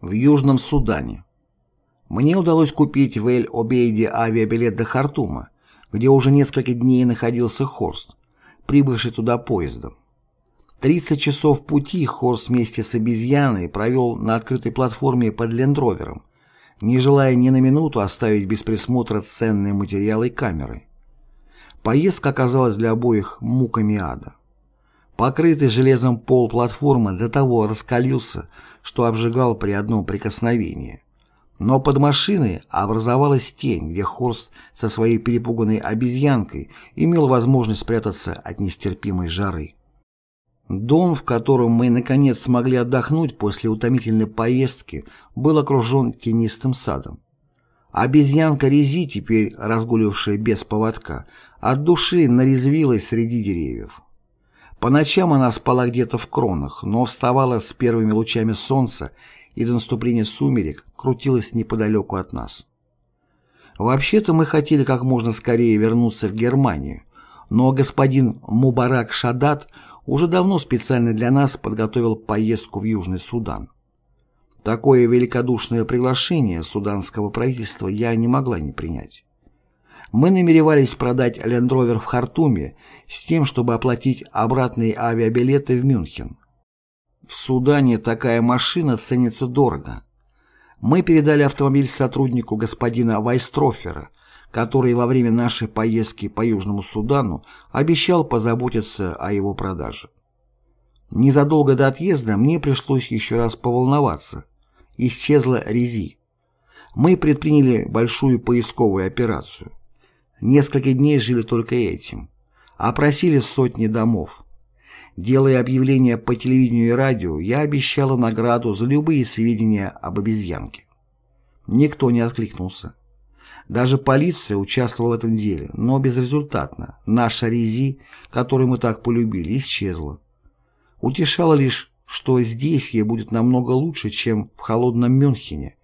В Южном Судане. Мне удалось купить в Эль-Обейде авиабилет до Хартума, где уже несколько дней находился Хорст, прибывший туда поездом. 30 часов пути Хорст вместе с обезьяной провел на открытой платформе под Лендровером, не желая ни на минуту оставить без присмотра ценные материалы камеры. Поездка оказалась для обоих муками ада. Покрытый железом пол платформы до того раскалился, что обжигал при одном прикосновении. Но под машиной образовалась тень, где Хорст со своей перепуганной обезьянкой имел возможность спрятаться от нестерпимой жары. Дом, в котором мы наконец смогли отдохнуть после утомительной поездки, был окружен тенистым садом. Обезьянка Рези, теперь разгуливавшая без поводка, от души нарезвилась среди деревьев. По ночам она спала где-то в кронах, но вставала с первыми лучами солнца и до наступления сумерек крутилась неподалеку от нас. Вообще-то мы хотели как можно скорее вернуться в Германию, но господин Мубарак Шадат уже давно специально для нас подготовил поездку в Южный Судан. Такое великодушное приглашение суданского правительства я не могла не принять. Мы намеревались продать лендровер в Хартуме с тем, чтобы оплатить обратные авиабилеты в Мюнхен. В Судане такая машина ценится дорого. Мы передали автомобиль сотруднику господина Вайстрофера, который во время нашей поездки по Южному Судану обещал позаботиться о его продаже. Незадолго до отъезда мне пришлось еще раз поволноваться. Исчезла Рези. Мы предприняли большую поисковую операцию. Несколько дней жили только этим. Опросили сотни домов. Делая объявления по телевидению и радио, я обещала награду за любые сведения об обезьянке. Никто не откликнулся. Даже полиция участвовала в этом деле, но безрезультатно. Наша Рези, которую мы так полюбили, исчезла. Утешало лишь, что здесь ей будет намного лучше, чем в холодном Мюнхене,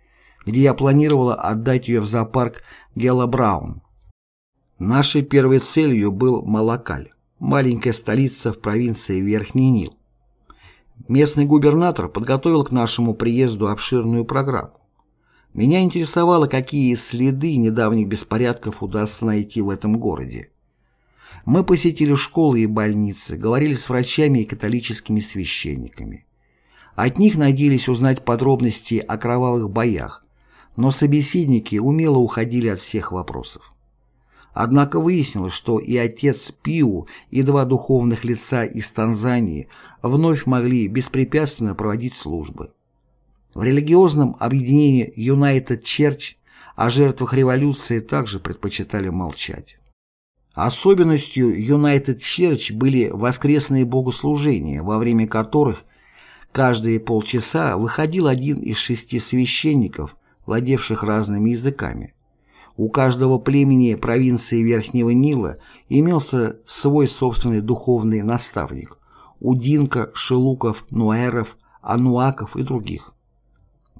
где я планировала отдать ее в зоопарк Гелла Браун. Нашей первой целью был Малакаль, маленькая столица в провинции Верхний Нил. Местный губернатор подготовил к нашему приезду обширную программу. Меня интересовало, какие следы недавних беспорядков удастся найти в этом городе. Мы посетили школы и больницы, говорили с врачами и католическими священниками. От них надеялись узнать подробности о кровавых боях, но собеседники умело уходили от всех вопросов. Однако выяснилось, что и отец Пиу, и два духовных лица из Танзании вновь могли беспрепятственно проводить службы. В религиозном объединении United Church о жертвах революции также предпочитали молчать. Особенностью United Church были воскресные богослужения, во время которых каждые полчаса выходил один из шести священников, владевших разными языками. У каждого племени провинции Верхнего Нила имелся свой собственный духовный наставник – у Динка, Шелуков, Нуэров, Ануаков и других.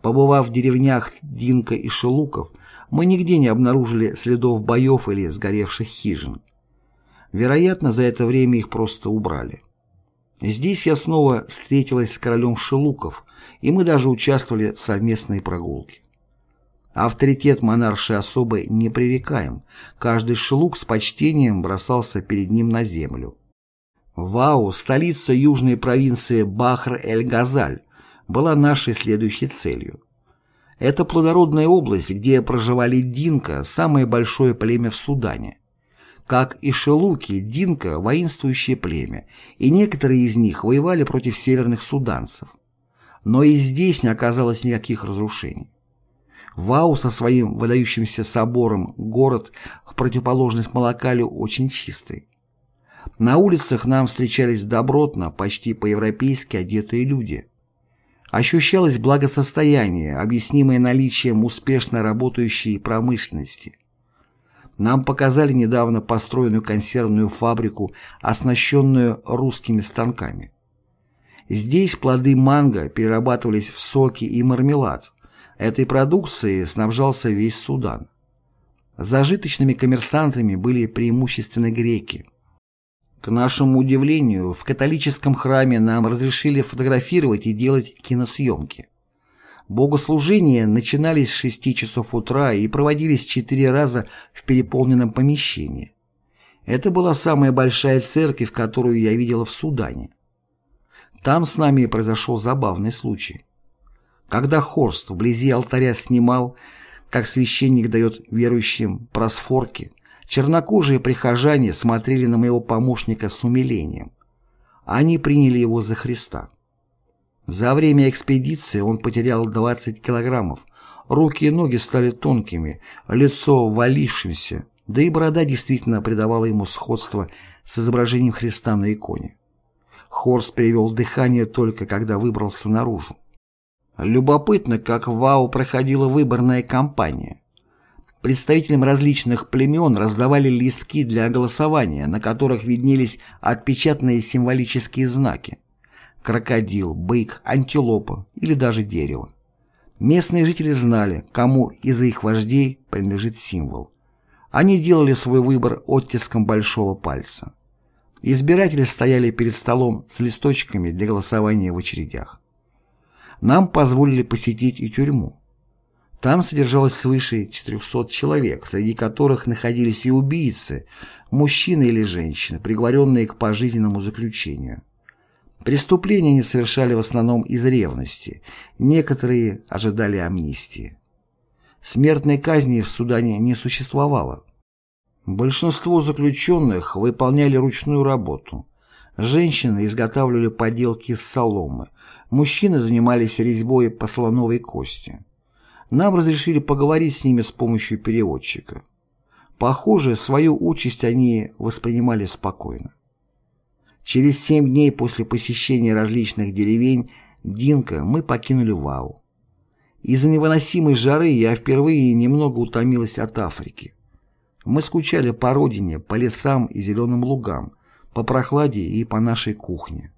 Побывав в деревнях Динка и Шелуков, мы нигде не обнаружили следов боев или сгоревших хижин. Вероятно, за это время их просто убрали. Здесь я снова встретилась с королем Шелуков, и мы даже участвовали в совместной прогулке. Авторитет монаршей особы непререкаем, каждый шелук с почтением бросался перед ним на землю. Вау, столица южной провинции Бахр-эль-Газаль, была нашей следующей целью. Это плодородная область, где проживали Динка, самое большое племя в Судане. Как и шелуки, Динка – воинствующее племя, и некоторые из них воевали против северных суданцев. Но и здесь не оказалось никаких разрушений. Вау со своим выдающимся собором город в противоположность Малакалю очень чистый. На улицах нам встречались добротно, почти по-европейски одетые люди. Ощущалось благосостояние, объяснимое наличием успешно работающей промышленности. Нам показали недавно построенную консервную фабрику, оснащенную русскими станками. Здесь плоды манго перерабатывались в соки и мармелад, Этой продукцией снабжался весь Судан. Зажиточными коммерсантами были преимущественно греки. К нашему удивлению, в католическом храме нам разрешили фотографировать и делать киносъемки. Богослужения начинались с 6 часов утра и проводились четыре раза в переполненном помещении. Это была самая большая церковь, которую я видела в Судане. Там с нами произошел забавный случай. Когда Хорст вблизи алтаря снимал, как священник дает верующим просфорки, чернокожие прихожане смотрели на моего помощника с умилением. Они приняли его за Христа. За время экспедиции он потерял 20 килограммов, руки и ноги стали тонкими, лицо валившимся, да и борода действительно придавала ему сходство с изображением Христа на иконе. Хорст перевел дыхание только когда выбрался наружу. Любопытно, как в ВАУ проходила выборная кампания. Представителям различных племен раздавали листки для голосования, на которых виднелись отпечатанные символические знаки крокодил, бык, антилопа или даже дерево. Местные жители знали, кому из их вождей принадлежит символ. Они делали свой выбор оттиском большого пальца. Избиратели стояли перед столом с листочками для голосования в очередях. Нам позволили посетить и тюрьму. Там содержалось свыше 400 человек, среди которых находились и убийцы, мужчины или женщины, приговоренные к пожизненному заключению. Преступления они совершали в основном из ревности, некоторые ожидали амнистии. Смертной казни в Судане не существовало. Большинство заключенных выполняли ручную работу. Женщины изготавливали поделки из соломы, мужчины занимались резьбой по слоновой кости. Нам разрешили поговорить с ними с помощью переводчика. Похоже, свою участь они воспринимали спокойно. Через семь дней после посещения различных деревень Динка мы покинули Вау. Из-за невыносимой жары я впервые немного утомилась от Африки. Мы скучали по родине, по лесам и зеленым лугам, по прохладе и по нашей кухне.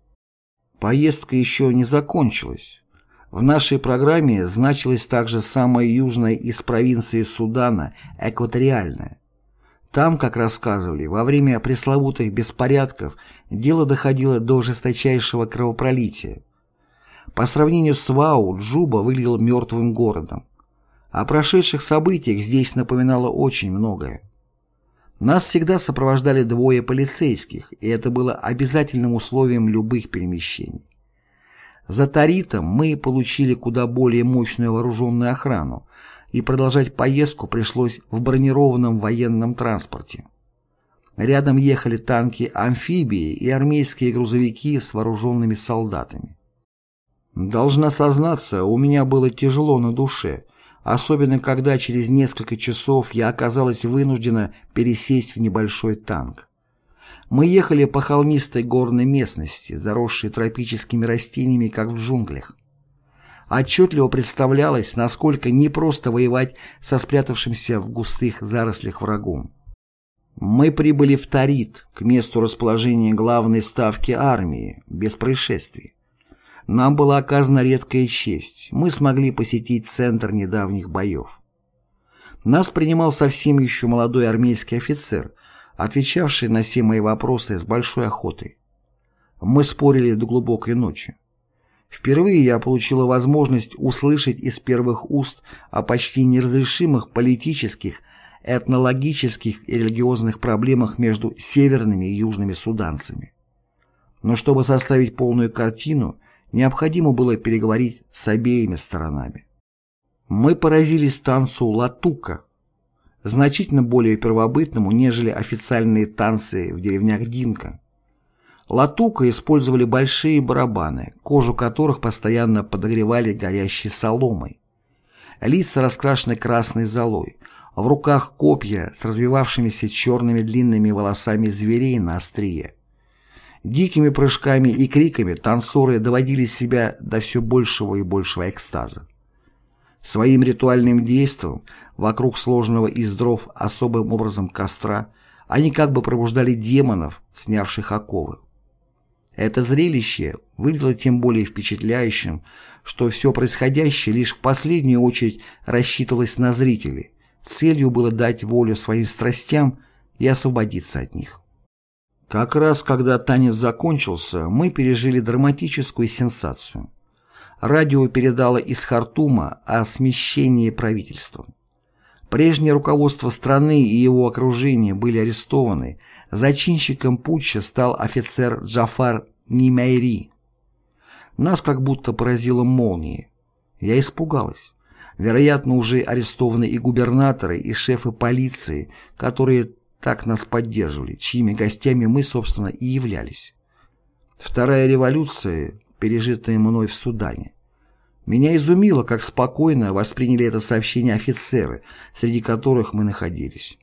Поездка еще не закончилась. В нашей программе значилась также самая южная из провинций Судана, экваториальная. Там, как рассказывали, во время пресловутых беспорядков дело доходило до жесточайшего кровопролития. По сравнению с Вау, Джуба выглядел мертвым городом. О прошедших событиях здесь напоминало очень многое. Нас всегда сопровождали двое полицейских, и это было обязательным условием любых перемещений. За Таритом мы получили куда более мощную вооруженную охрану, и продолжать поездку пришлось в бронированном военном транспорте. Рядом ехали танки-амфибии и армейские грузовики с вооруженными солдатами. Должна сознаться, у меня было тяжело на душе, особенно когда через несколько часов я оказалась вынуждена пересесть в небольшой танк. Мы ехали по холмистой горной местности, заросшей тропическими растениями, как в джунглях отчетливо представлялось, насколько непросто воевать со спрятавшимся в густых зарослях врагом. Мы прибыли в Тарит, к месту расположения главной ставки армии, без происшествий. Нам была оказана редкая честь, мы смогли посетить центр недавних боев. Нас принимал совсем еще молодой армейский офицер, отвечавший на все мои вопросы с большой охотой. Мы спорили до глубокой ночи. Впервые я получила возможность услышать из первых уст о почти неразрешимых политических, этнологических и религиозных проблемах между северными и южными суданцами. Но чтобы составить полную картину, необходимо было переговорить с обеими сторонами. Мы поразились танцу латука, значительно более первобытному, нежели официальные танцы в деревнях Динка. Латука использовали большие барабаны, кожу которых постоянно подогревали горящей соломой. Лица раскрашены красной золой, в руках копья с развивавшимися черными длинными волосами зверей на острие. Дикими прыжками и криками танцоры доводили себя до все большего и большего экстаза. Своим ритуальным действием вокруг сложного из дров особым образом костра они как бы пробуждали демонов, снявших оковы. Это зрелище выглядело тем более впечатляющим, что все происходящее лишь в последнюю очередь рассчитывалось на зрителей. Целью было дать волю своим страстям и освободиться от них. Как раз когда танец закончился, мы пережили драматическую сенсацию. радио передало из Хартума о смещении правительства. Прежнее руководство страны и его окружение были арестованы, зачинщиком путча стал офицер Джафар Нимайри. Нас как будто поразила молния. Я испугалась. Вероятно, уже арестованы и губернаторы, и шефы полиции, которые так нас поддерживали, чьими гостями мы, собственно, и являлись. Вторая революция, пережитая мной в Судане. Меня изумило, как спокойно восприняли это сообщение офицеры, среди которых мы находились.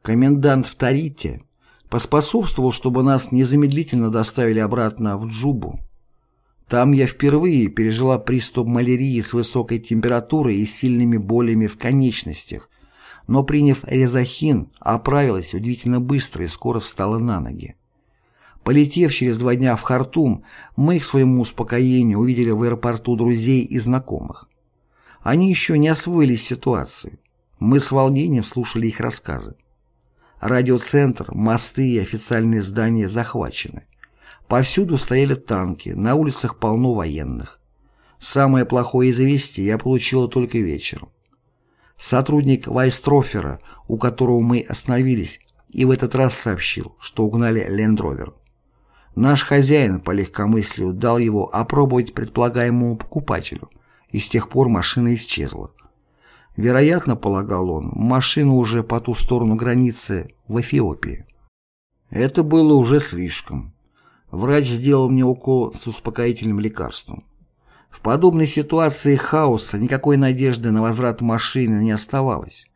Комендант в Тарите поспособствовал, чтобы нас незамедлительно доставили обратно в Джубу. Там я впервые пережила приступ малярии с высокой температурой и сильными болями в конечностях, но приняв резахин, оправилась удивительно быстро и скоро встала на ноги. Полетев через два дня в Хартум, мы к своему успокоению увидели в аэропорту друзей и знакомых. Они еще не освоились ситуацией. Мы с волнением слушали их рассказы. Радиоцентр, мосты и официальные здания захвачены. Повсюду стояли танки, на улицах полно военных. Самое плохое известие я получила только вечером. Сотрудник Вайстрофера, у которого мы остановились, и в этот раз сообщил, что угнали Лендровер. Наш хозяин по легкомыслию дал его опробовать предполагаемому покупателю, и с тех пор машина исчезла. Вероятно, полагал он, машина уже по ту сторону границы в Эфиопии. Это было уже слишком. Врач сделал мне укол с успокоительным лекарством. В подобной ситуации хаоса никакой надежды на возврат машины не оставалось.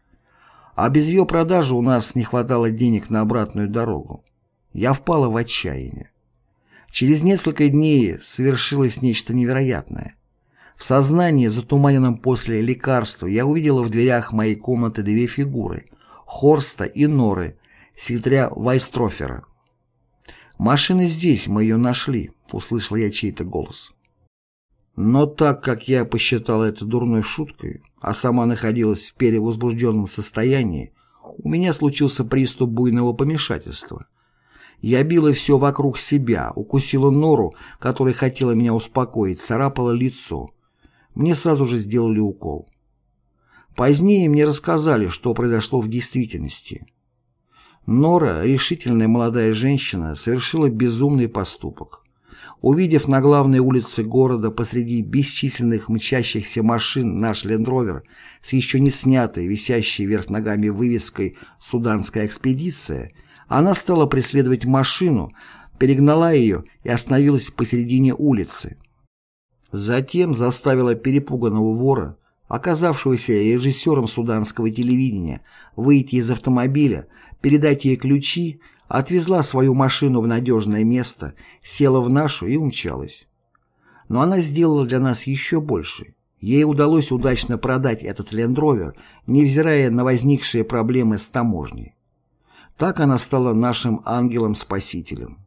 А без ее продажи у нас не хватало денег на обратную дорогу. Я впала в отчаяние. Через несколько дней совершилось нечто невероятное. В сознании, затуманенном после лекарства, я увидела в дверях моей комнаты две фигуры — Хорста и Норы, секретаря Вайстрофера. «Машина здесь, мы ее нашли», — услышал я чей-то голос. Но так как я посчитал это дурной шуткой, а сама находилась в перевозбужденном состоянии, у меня случился приступ буйного помешательства. Я била все вокруг себя, укусила нору, которая хотела меня успокоить, царапала лицо. Мне сразу же сделали укол. Позднее мне рассказали, что произошло в действительности. Нора, решительная молодая женщина, совершила безумный поступок. Увидев на главной улице города посреди бесчисленных мчащихся машин наш лендровер с еще не снятой, висящей вверх ногами вывеской «Суданская экспедиция», она стала преследовать машину, перегнала ее и остановилась посередине улицы. Затем заставила перепуганного вора, оказавшегося режиссером суданского телевидения, выйти из автомобиля, передать ей ключи, отвезла свою машину в надежное место, села в нашу и умчалась. Но она сделала для нас еще больше. Ей удалось удачно продать этот лендровер, невзирая на возникшие проблемы с таможней. Так она стала нашим ангелом-спасителем.